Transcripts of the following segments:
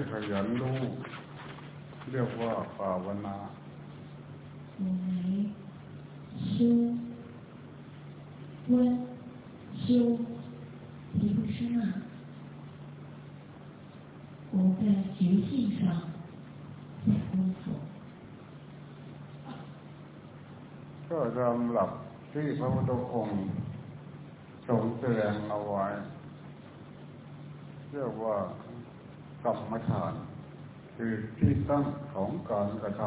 ขยันรู้เรียกว่าภาวนา我们修观修提不生啊，我们在觉性上下功夫。ก็สำหรับที่พระพุทธองค์ทรงแสดงเอาไว้เรียกว่า กรรมฐาน คือที่ตั้งของการกระท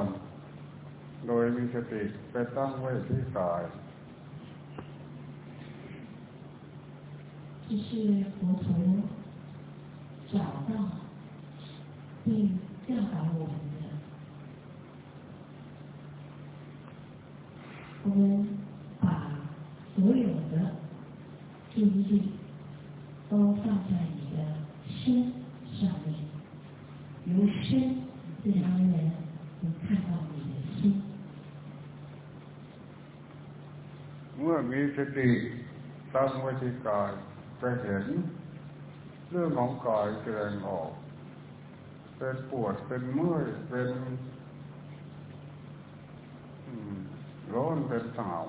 ำโดยมีสติไปตั้งไว้ที่กาย这是佛陀找到并教导我们的。我们把所有的注意力都放在 มื่อมีสติตั้งไว้ที่กายจะเห็นเรื่องของกายแสดงออก เป็นปวดเป็นเมื่อยเป็นร้อนเป็นหนาว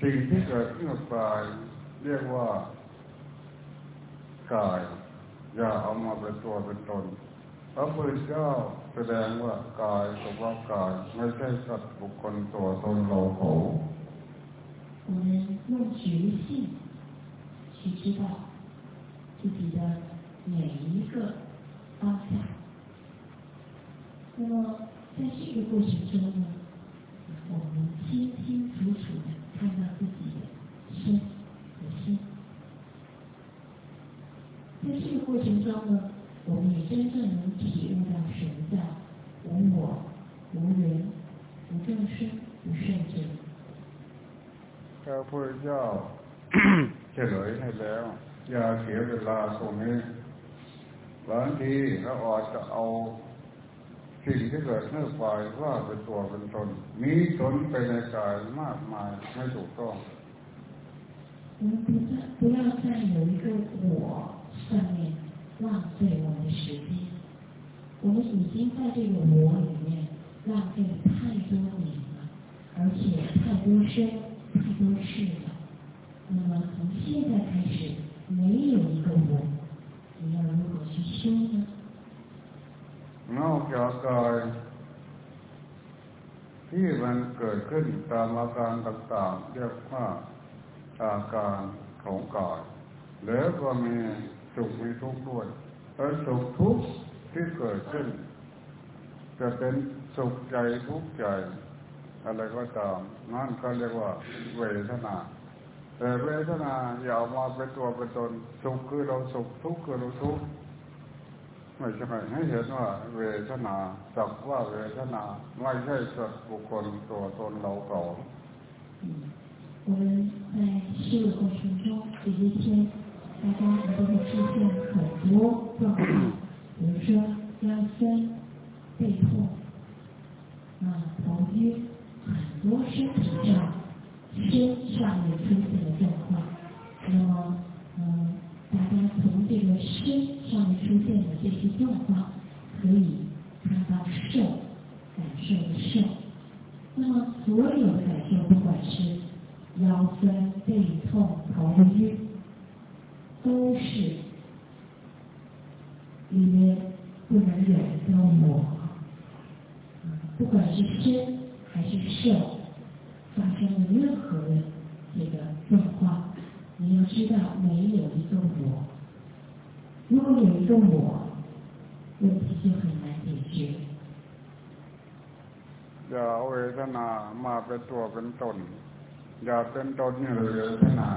สิ่งที่เกิดขึ้นกับกายเรียกว่ากายอย่าเอามาเป็นตัวเป็นตนพระพุทธเจ้าแสดงว่ากายกับว่ากายไม่ใช่สัตว์บุคคลตัวตนเราเขา 我们用觉性去知道自己的每一个方向。那么在这个过程中呢，我们清清楚楚的看到自己的身和心。在这个过程中呢，我们也真正能体悟到什么叫无我、无人、无众生、无圣者。 พระพุทธเจ้าเฉลยให้แล้ว อย่าเสียเวลาตรงนี้บางทีเราอาจจะเอาสิ่งที่เกิดเนื่องไปว่าเป็นตัวเป็นตน มีตนไปในกายมากมายไม่ถูกต้อง我们不再不要再有一个我上面浪费我们的时间，我们已经在这个我里面浪费了太多年了，而且太多生 太多世了。那么从现在开始，没有一个我，你要如何去修呢？นอกจากกายที่มันเกิดขึ้นตามอาการต่างๆเรียกว่าอาการของกายแล้วก็มีสุขมีทุกข์ด้วยแล้วสุขทุกข์ที่เกิดขึ้น จะเป็นสุขใจทุกข์ใจ อะไรก็ตามนั่นเขาเรียกว่าเวทนา แต่เวทนาอย่ามาเป็นตัวเป็นตนสุขคือเราสุขทุกข์คือเราทุกข์ไม่ใช่ให้เห็นว่าเวทนาสักว่าเวทนาไม่ใช่สัตว์บุคคลตัวตนเราเก่า我们在修的过程中，这些天大家都会出现很多状况，比如说腰酸、背痛、啊头晕， 很多身体上、身上面出现的状况。那么，嗯，大家从这个身上出现的这些状况，可以看到受，感受的受。那么，所有的感受，不管是腰酸、背痛、头晕。都是里面不能有一个我，不管是身还是受，知道没有一个我。如果有一个我，问题就很难解决。 ทนามาเป็นตัวเป็นตน อย่าเป็นตนนี่เลยเวทนา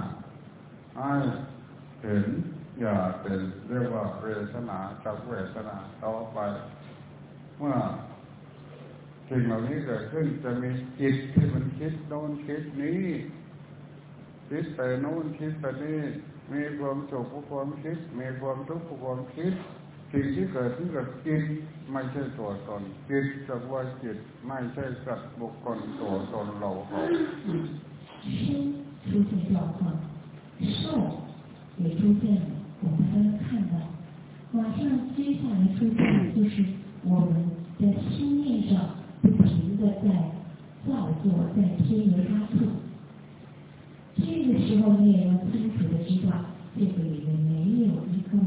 ให้เห็นอย่าเป็นเรียกว่าเวทนาจากเวทนาต่อไป เมื่อสิ่งเหล่านี้เกิดขึ้นจะมีจิตที่มันคิดโน้นคิดนี้ คิดไปโน้นคิดไปนี่มีความสุขผู้ความคิด มีความทุกข์ผู้ความคิดสิ่งที่เกิดขึ้นกับจิตไม่ใช่ตัวตนจิตกับว่าจิตไม่ใช่สัตว์บุคคลตัวตนเราเขา 身出现状况，受也出现了，我们都能看到。马上接下来出现的就是我们的心念上不停的在造作，在添油加醋。 这个时候你也要清楚的知道，这个里面没有一个我，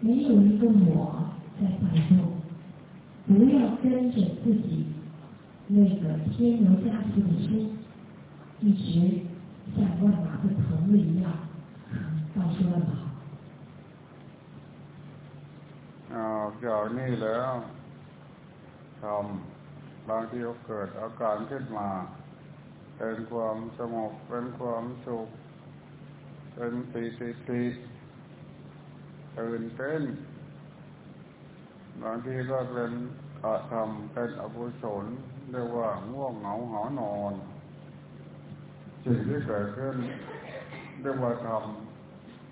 没有一个我在摆动。不要跟着自己那个添油加醋的心，一直像万马奔腾的一样，到处乱跑。 ออกจากนี่แล้วทำ บางทีก็เกิดอาการขึ้นมา เป็นความสงบเป็นความสุข เป็นปีติติตื่นเต้นบางทีก็เป็นอาธรรมเป็นอกุศลเรียกว่าง่วงเหงาหอนอนสิ่งที่เกิดขึ้นเรียกว่าธรรม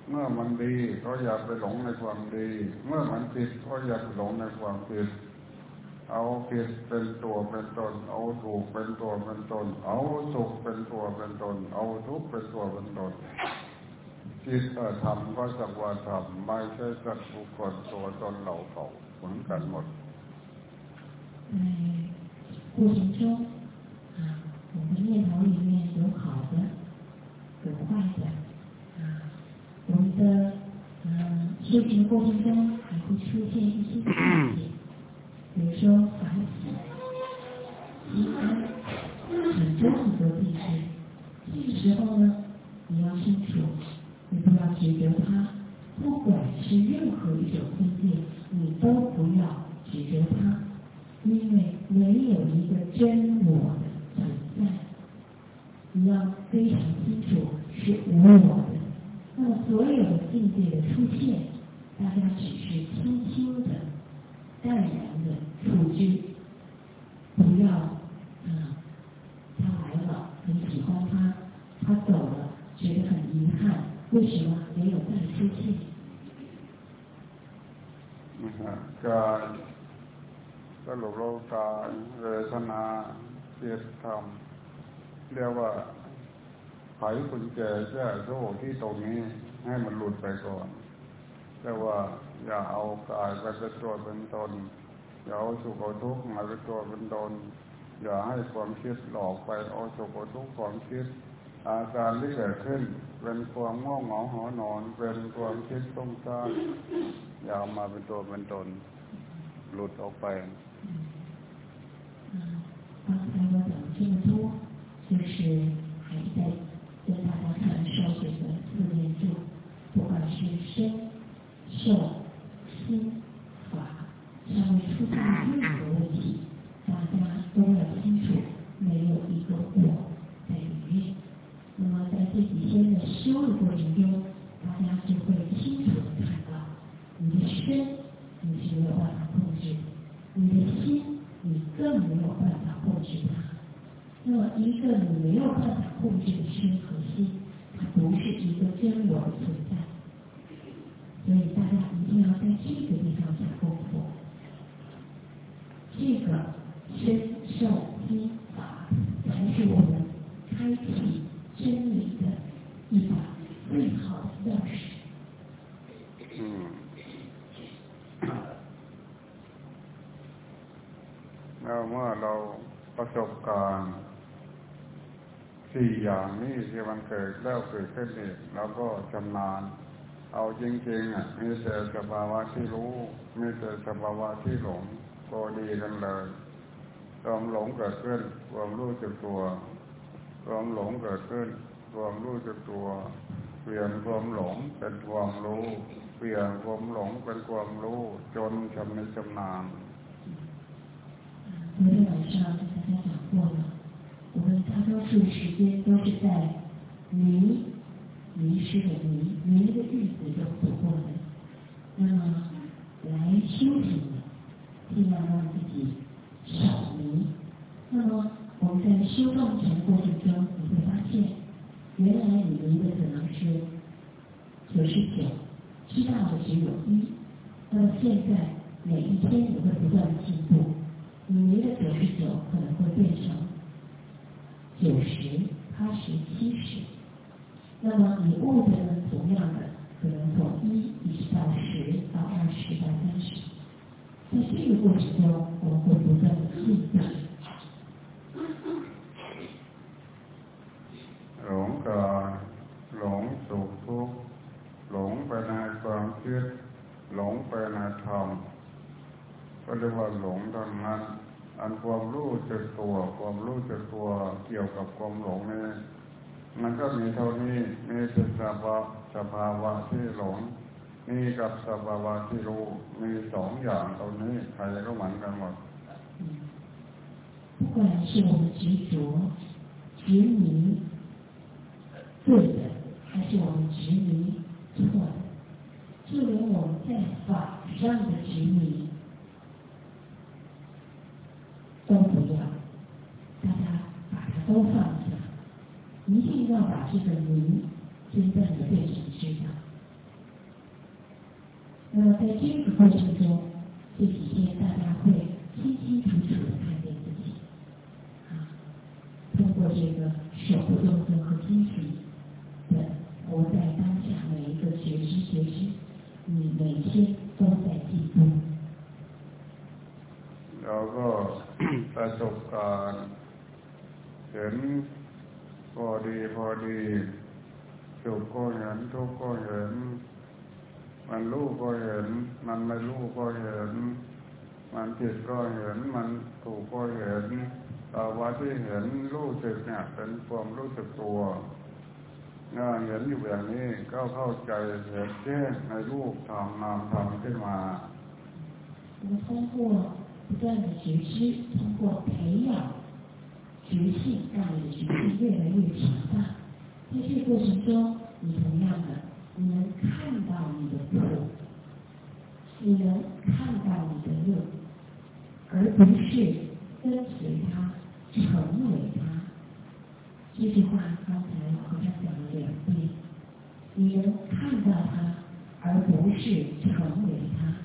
เมื่อมันดีก็อยากไปหลงในความดี เมื่อมันผิดก็อยากหลงในความผิด เอาผิดเป็นตัวเป็นตน เอาถูกเป็นตัวเป็นตน เอาสุขเป็นตัวเป็นตน เอาทุกข์เป็นตัวเป็นตนจิตธรรมก็สักว่าธรรมไม่ใช่สัตว์บุคคลตัวตนเราเขาเหมือนกันหมด 在过程中啊，我们念头里面有好的，有坏的啊，我们的嗯修行过程中还会出现一些境界， 比如说反省、积安，很多很多境界。这个时候呢，你要清楚，你不要指责它，不管是任何一种境界，你都不要指责它。因为没有一个真我的存在，你要非常清楚是无我的。那么所有的境界的出现，大家只是轻轻的、淡然 กายเวทนาเจตธรรม เรียกว่าไขกุญแจแก้โซ่ที่ตรงนี้ให้มันหลุดไปก่อนเรียกว่าอย่าเอากายไปเป็นตัวเป็นตนอย่าเอาสุขเอาทุกข์มาเป็นตัวเป็นตนอย่าให้ความคิดหลอกไปเอาสุขเอาทุกข์ความคิด อาการที่เกิดขึ้น เป็นความง่วงเหงาหอนอน เป็นความคิดต้องการอย่ามาเป็นตัวเป็นตน หลุดออกไป 嗯，刚才我讲这么多，就是还在跟大家传授这个四念住，不管是身、受、心、法上面出现任何问题，大家都要清楚，没有一个我在里面。那么在这几天的修的过程中，大家就会清楚的看到，你的身你是没有办法控制，你的心。更没有办法控制它。那么，一个你没有办法控制的身和心，它不是一个真我的存在。所以大家一定要在这个地方下功夫。这个身受心 อย่างนี้ที่มันเกิดแล้วเกิดขึ้นอีกเราก็ชำนาญ เอาจริงๆอะมีแต่สภาวะที่รู้มีแต่สภาวะที่หลงก็ดีกันเลยความหลงเกิดขึ้นความรู้จักตัวความหลงเกิดขึ้นความรู้จักตัวเปลี่ยนความหลงเป็นความรู้เปลี่ยนความหลงเป็นความรู้จนชำนิชำนาญ 们大多数时间都是在迷迷失的迷迷的日子中度过的。那么来修行，尽量让自己少迷。那么我们在修放禅过程中，你会发现，原来你迷的可能是九十九，知道的只有一。那么现在每一天你会不断 รียกว่าหลงเท่านั้น อันความรู้จักตัว ความรู้จักตัวเกี่ยวกับความหลงนี่มันก็มีเท่านี้มีเป็นสภาวะสภาวะที่หลงมีกับสภาวะที่รู้ มีสองอย่างเท่านี้ใครก็เหมือนกันหมด 不管是我们执着、执迷对的，还是我们执迷错的，就连我们在法上的执迷 这个迷真正的变成知道。那么在这个过程中，这几天大家会清清楚楚的看见自己。啊，通过这个手部动作和精神的活在当下每一个觉知觉知，你每天都在进步。 เราก็ ประสบการณ์เห็น พอดีพอดีสุขก็เห็นทุกข์ก็เห็น มันรู้ก็เห็น มันไม่รู้ก็เห็น มันผิดก็เห็น มันถูกก็เห็นภาวะที่เห็นรู้สึกเนี่ยเป็นความรู้สึกตัวงานเห็นอยู่อย่างนี้ก็เข้าใจเห็นแจ้งในรูปธรรมนามธรรมขึ้นมา 我们通过不断的觉知，通过培养 觉性，让你的觉性越来越强大。在这个过程中，你同样的，你能看到你的苦，你能看到你的乐，而不是跟随它，成为它。这句话刚才和尚讲了两遍，你能看到它，而不是成为它。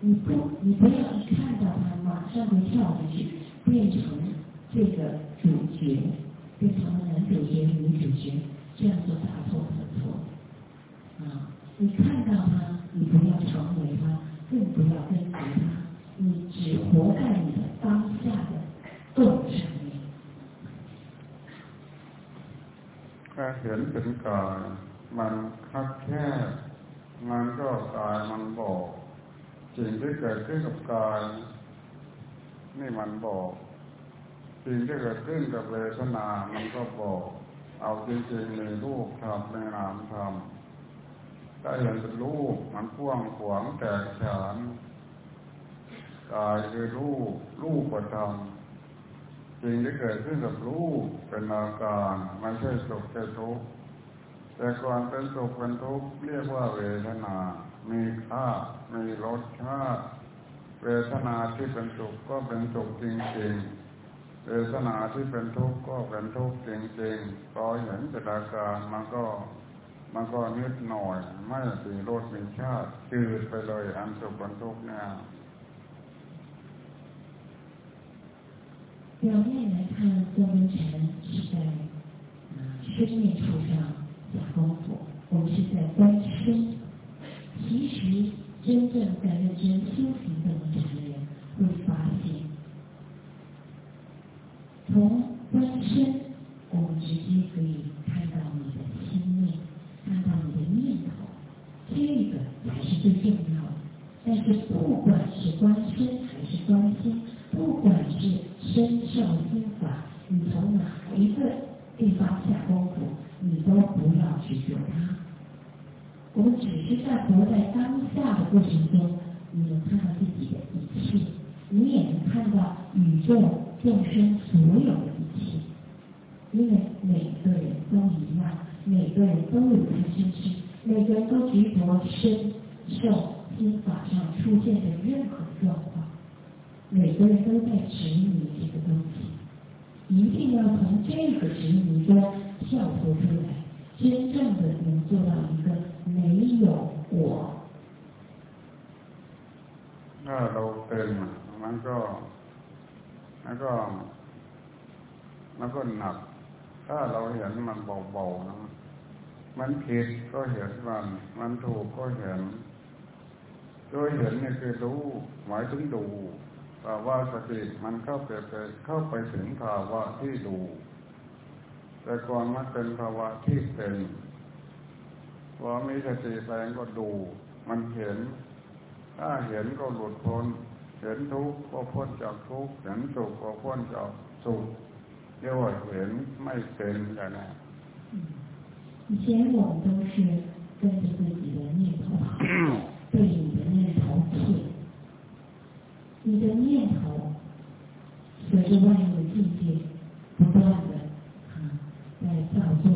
你不，你不要一看到它，马上就跳下去，变成这个主角，变成了男主角、女主角，这样做大错特错。啊，你看到它，你不要成为它，更不要跟随它，你只活在你的当下的动上面。 แค่เห็นเป็นกาย มันคับแค่มันก็กายมันบอก สิ่งที่เกิดขึ้นกับกาย นี่มันบอก สิ่งที่เกิดขึ้นกับเวทนา มันก็บอก เอาจริงๆในรูปธรรมในนามธรรมถ้าเห็นเป็นรูปมันพ่วงขวางแตกฉานกายคือรูปรูปประธรรมสิ่งที่เกิดขึ้นกับรูปเป็นอาการไม่ใช่สุขใช่ทุกข์แต่ก่อนเป็นสุขเป็นทุกข์เรียกว่าเวทนา มีค่า มีรสชาติ เวทนาที่เป็นสุขก็เป็นสุขจริงๆ เวทนาที่เป็นทุกข์ก็เป็นทุกข์จริงๆพอเห็นเป็นอาการมันก็มันก็นิดหน่อย ไม่มีรสมีชาติจืดไปเลยอันสุขเป็นทุกข์เนี่ย 表面来看，坐跟禅是在啊生命处上下功夫，我们是在观身。其实真正在认真修行的禅 从观身，我们直接可以看到你的心念，看到你的念头，这个才是最重要的。但是不管是观身还是观心，不管是身受心法，你从哪一个地方下功夫，你都不要执着它。我们只是在活在当下的过程中，你能看到自己的一切，你也能看到宇宙众生一定要从这个执迷中跳脱出来，真正的能做到一个没有我。ถ้าเราเป็นมันก็มันก็มันก็หนัก ถ้าเราเห็นมันเบาๆนะมันผิดก็เห็นมัน มันถูกก็เห็นโดยเห็นนี่คือรู้หมายถึงดู ภาวะสติมันเข้าไปเข้าไปถึงภาวะที่ดู แต่ก่อนมันเป็นภาวะที่เป็นพอมีสติแรงก็ดู มันเห็นถ้าเห็นก็หลุดพ้น เห็นทุกข์ก็พ้นจากทุกข์เห็นสุขก็พ้นจากสุขเรียกว่าเห็นไม่เป็นอย่างนี้以前我们都是跟着自己的念头跑，被你的念头骗。 你的念头随着外面的境界不断的啊在造作，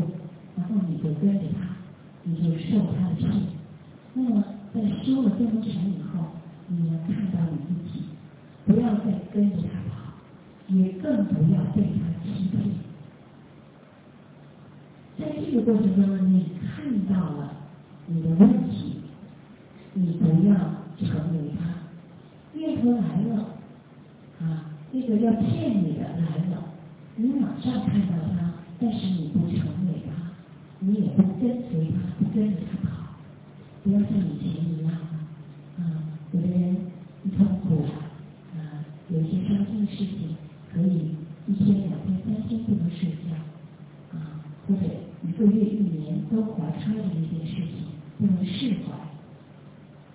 然后你就跟着他，你就受他的骗。那么在修了这么禅以后，你能看到你自己，不要再跟着他跑，也更不要被他欺骗。在这个过程中，你看到了你的问题，你不要成为他。啊，这个要骗你的来了，你马上看到他，但是你不成为他，你也不跟随他，不跟着他跑。不要像以前一样啊！有的人痛苦啊，有些伤心的事情，可以一天、两天、三天不能睡觉啊，或者一个月、一年都怀揣着一件事情不能释怀。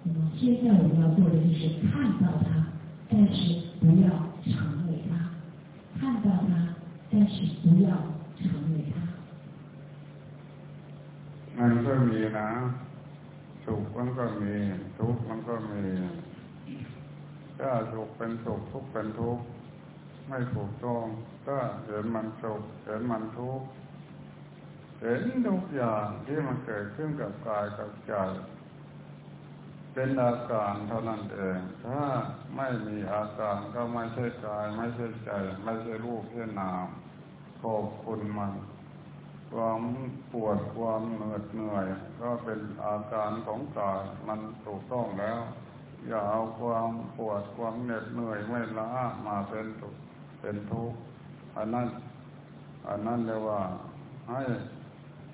那么现在我们要做的就是看到他，但是不要成为它；看到它，但是不要成为它。มันก็มีนะสุขมันก็มีทุกข์มันก็มีถ้าสุขเป็นสุขทุกข์เป็นทุกข์ไม่ถูกต้องถ้าเห็นมันสุขเห็นมันทุกข์เห็นทุกอย่างที่มันเกิดขึ้นกับกายกับใจ เป็นอาการเท่านั้นเอง ถ้าไม่มีอาการก็ไม่ใช่กาย ไม่ใช่ใจ ไม่ใช่รูปใช่นาม ขอบคุณมัน ความปวดความเหนื่อยเหนื่อย ก็เป็นอาการของกายมันถูกต้องแล้ว อย่าเอาความปวดความเหน็ดเหนื่อยไม่ล้ามาเป็นทุกเป็นทุกข์อันนั้น อันนั้นเรียกว่าให้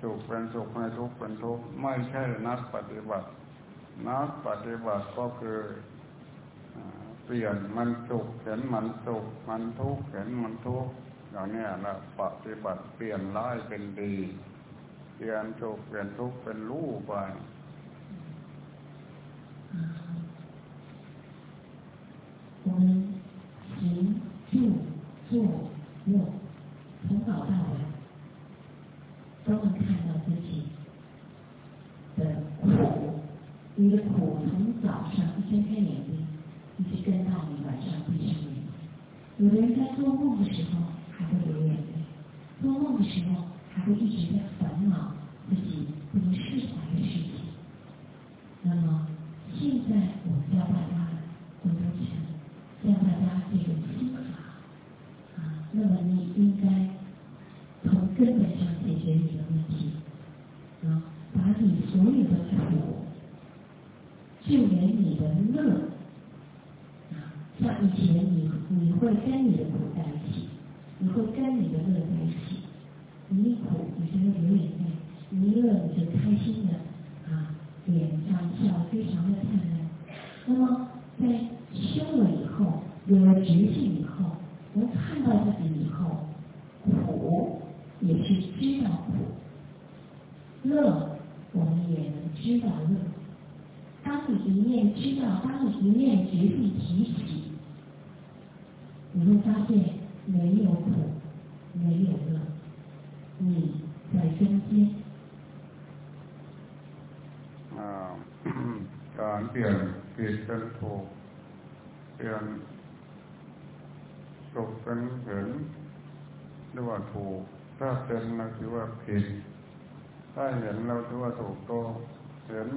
สุขเป็นสุขให้ทุกข์เป็นทุกข์ไม่ใช่นักปฏิบัติ นักปฏิบัติก็คือเปลี่ยนมันสุขเห็นมันสุขมันทุกข์เห็นมันทุกข์อย่างนี้นะปฏิบัติเปลี่ยนร้ายเป็นดีเปลี่ยนทุกเปลี่ยนทุกเป็นรู้ไป我们行住坐卧，从早到晚都能看到 你的苦从早上一睁开眼睛，一直跟到你晚上闭上眼睛。有的人在做梦的时候。还会流眼泪，做梦的时候还会一直在烦恼自己不能释怀的事情。那么现在我们教大家多多钱，教大家这种心法啊，那么你应该从根本上解决你的问题啊，把你所有的苦，就连你的乐啊，像以前你你会跟你的苦在一起。你会跟你的乐在一起，你一苦你就会流眼泪，你一乐你就开心的啊，脸上笑非常的灿烂。那么在修了以后，有了觉性以后，能看到自己以后，苦也是知道苦，乐我们也能知道乐。当你一面知道，当你一面觉性提起，你会发现。没有苦，没有乐，你在中间。การเปลี่ยนผิดเป็นถูกเปลี่ยน สุขเป็นเห็นหรือว่าถูก ถ้าเป็นเราถือว่าผิด ถ้าเห็นเราถือว่าถูกต้องเห็น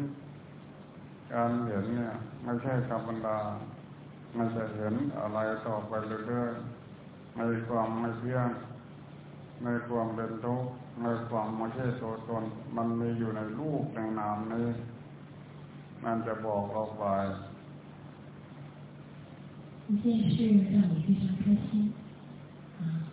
การเห็นเนี่ย ไม่ใช่ธรรมดา มันจะเห็นอะไรต่อไปเรื่อยๆในความไม่เที่ยงในความเป็นทุกข์ในความไม่ใช่ตัวตน มันมีอยู่ในรูปในนามนี้ มันจะบอกเราไป一件事让你非常开心啊！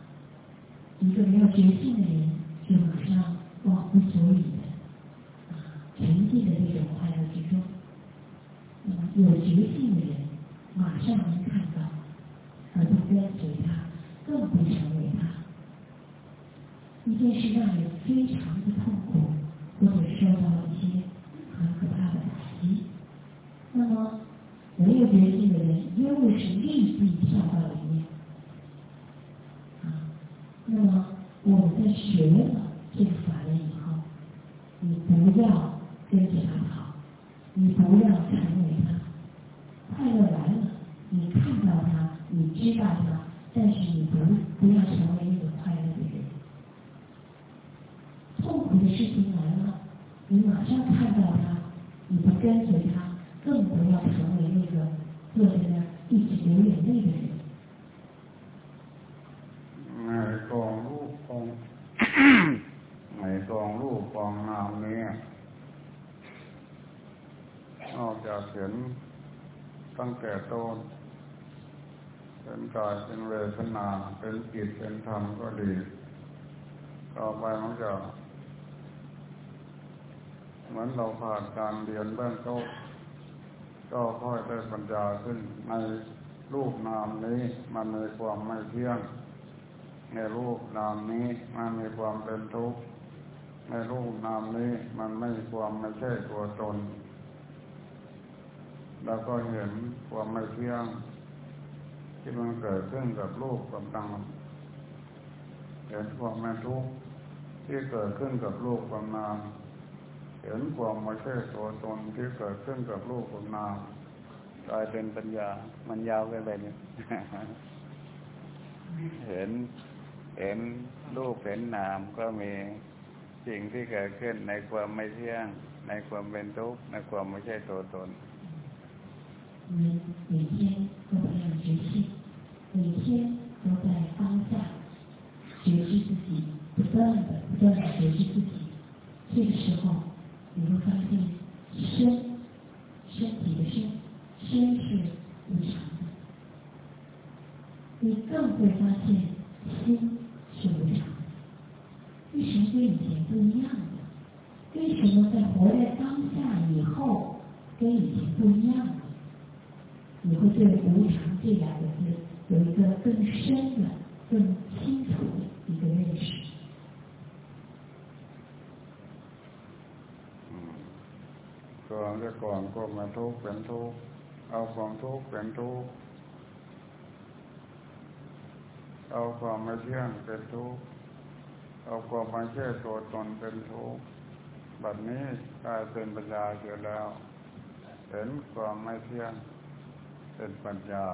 一个没有觉性的人，就马上忘乎所以的啊，沉浸在这种快乐之中。那么有觉性 是让人非常的痛苦，或者受到一些很可怕的打击，那么没有别的人，又是立看到他，你不跟随他，更不要成为那个坐在那儿一直流眼泪的人。ในกองรูปกอง ในกองรูปกองนามนี้นอกจากเห็นตั้งแต่ต้นเป็นกายเป็นเวทนา เป็นจิตเป็นธรรมก็ดี ต่อไปมันจะ เหมือนเราผ่านการเรียนเบื้องต้นก็ค่อยได้ปัญญาขึ้นในรูปนามนี้มันมีความไม่เที่ยง ในรูปนามนี้มันมีความเป็นทุกข์ในรูปนามนี้มันไม่ความไม่ใช่ตัวตน แล้วก็เห็นความไม่เที่ยง ที่มันเกิดขึ้นกับรูปกับนามเห็นความไม่ทุกข์ที่เกิดขึ้นกับรูปกับนาม เห็นความไม่ใช่ตัวตนที่เกิดขึ้นกับรูปกับนามกลายเป็นปัญญา มันยาวไปแบบนี้ เห็น เห็นรูปเห็นนามก็มีสิ่งที่เกิดขึ้นในความไม่เที่ยง ในความเป็นทุกข์ในความไม่ใช่ตัวตน 我们每天都培养觉性，每天都在当下觉知自己，不断的、不断的觉知自己。这个时候， 你会发现身，身体的身，身是无常的。你更会发现心是无常的。为什么跟以前不一样了？为什么在活在当下以后跟以前不一样了？你会对“无常”这两个字有一个更深的、更清楚 ก่อนก็มาทุกข์เป็นทุกข์เอาความทุกข์เป็นทุกข์เอาความไม่เที่ยงเป็นทุกข์เอาความไม่ใช่ตัวตนเป็นทุกข์บัดนี้กลายเป็นปัญญาเสียแล้ว เห็นความไม่เที่ยงเป็นปัญญา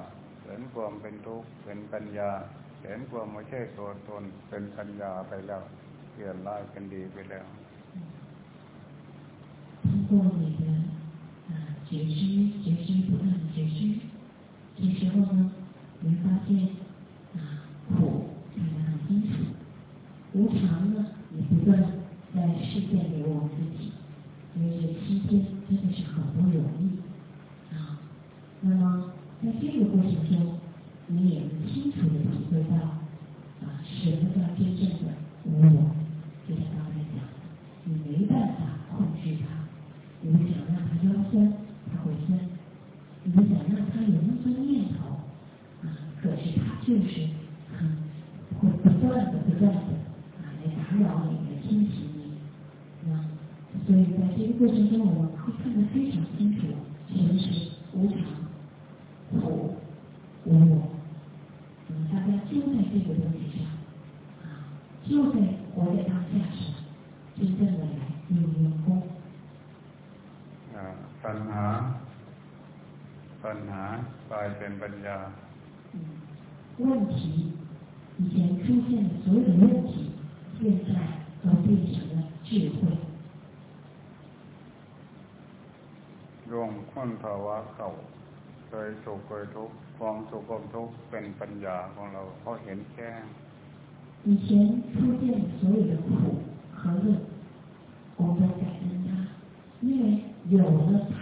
เห็นความเป็นทุกข์เป็นปัญญา เห็นความไม่ใช่ตัวตนเป็นปัญญาไปแล้วเปลี่ยนร้ายเป็นดีไปแล้ว 解析，解析，不断的解析，这时候呢？ รวมคนภาวะเก่าเคยสุขเคยทุกข์ความสุขความทุกข์เป็นปัญญาของเราเพราะเห็นแจ้ง 以前出现所有的苦和乐，我们都感恩它，因为有了它，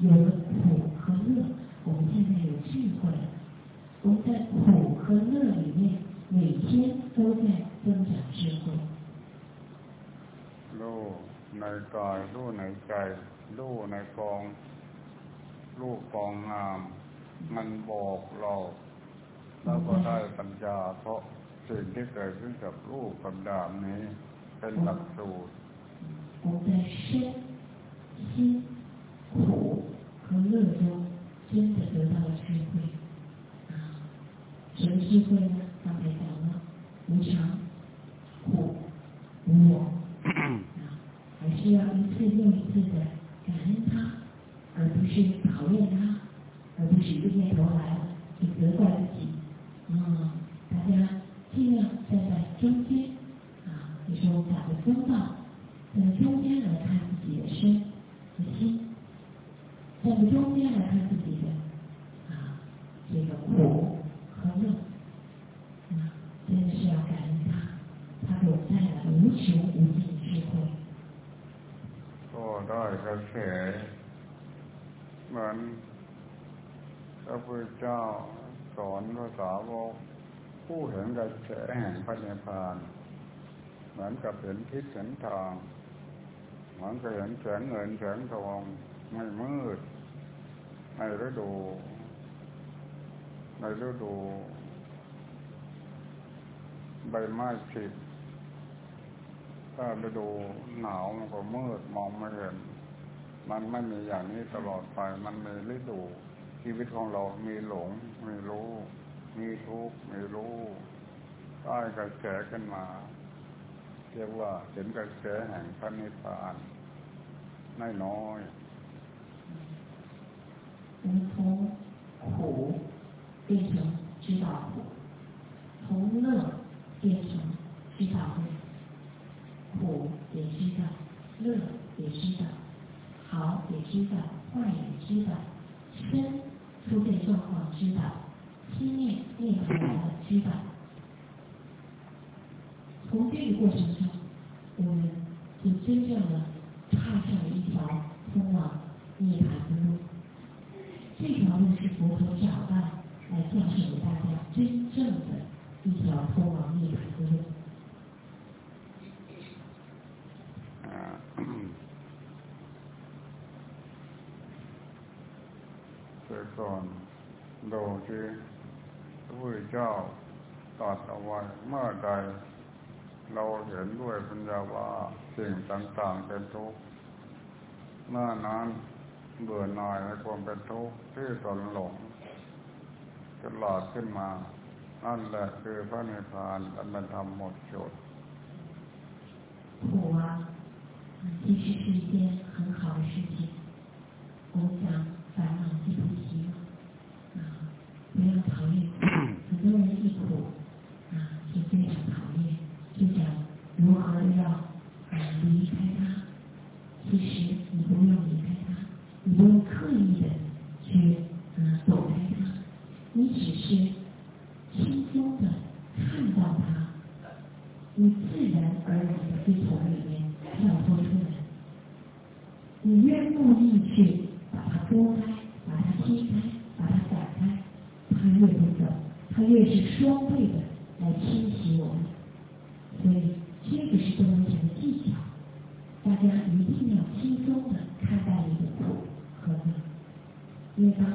有了苦和乐，我们现在有智慧了。我们在苦和乐里面，每天都在增长智慧。 รู้ในกายรู้ในใจรู้ในกอง รู้กองงาม มันบอกเราแล้วก็ได้ปัญญา เพราะสิ่งที่เกิดขึ้นกับรูปกับดามนี้ เป็นหลักสูตร 我们在身、心、苦和乐中，真的得到了智慧。啊，什么智慧呢？刚才讲了无常、苦、无我。啊，还是要一次又一次的感恩它， 而不是讨厌他，而不是一个念头来去责怪自己。啊，大家尽量站在中间啊，你说我们两个拥抱，在中间来看自己的身和心，在中间来看自己的啊这个苦和乐，真的是要感恩他，他给我们带来无穷无尽的智慧。我，到一个去。 นภาษาวกผู้เห็นกระแสแห่งพระนิพพาน เหมือนกับเห็นทิศเห็นทางเหมือนกับเห็นแสงเงินแสงทองไม่มืดในฤดูในฤดูใบไม้ผลิถ้าฤดูหนาวมันก็มืดมองไม่เห็น มันไม่มีอย่างนี้ตลอดไปมันมีฤดู ชีวิตของเรามีหลง มีรู้ มีทุกข์ มีรู้ใต้กระแสขึ้นมา เรียกว่าเห็นกระแสแห่งพระนิพพานน้อยน้อย 我们从苦变成知道苦，从乐变成知道乐，苦也知道，乐也知道，好也知道，坏也知道，身 出现状况知道，心念念出来了知道。从这个过程中，我们就真正的踏上了一条通往涅槃的路。这条路是佛陀找到来教授给大家真正的一条通往涅槃的路。 แต่ก่อนดูที่พระพุทธเจ้าตรัสเอาไว้เมื่อใด เราเห็นด้วยปัญญาว่าสิ่งต่างๆเป็นทุกข์เมื่อนั้นเบื่อหน่ายในความเป็นทุกข์ที่ตนหลงจะหลอดขึ้นมา นั่นแหละคือพระนิพพานและเป็นธรรมหมดจด 苦啊，嗯其实是一件很好的事情。我们讲 烦恼即菩提，啊，不要讨厌。很多人一苦啊，就非常讨厌，就想如何要啊离开他。其实你不用离开他，你不用刻意的去啊躲开他，你只是轻松的看到它。你自然而然的会从里面跳脱出来。你越努力去把它拨开、把它劈开、把它展开，它越不走，这是双倍的来侵袭我们。所以这个是多罗禅的技巧，大家一定要轻松的看待你的苦和乐，因为它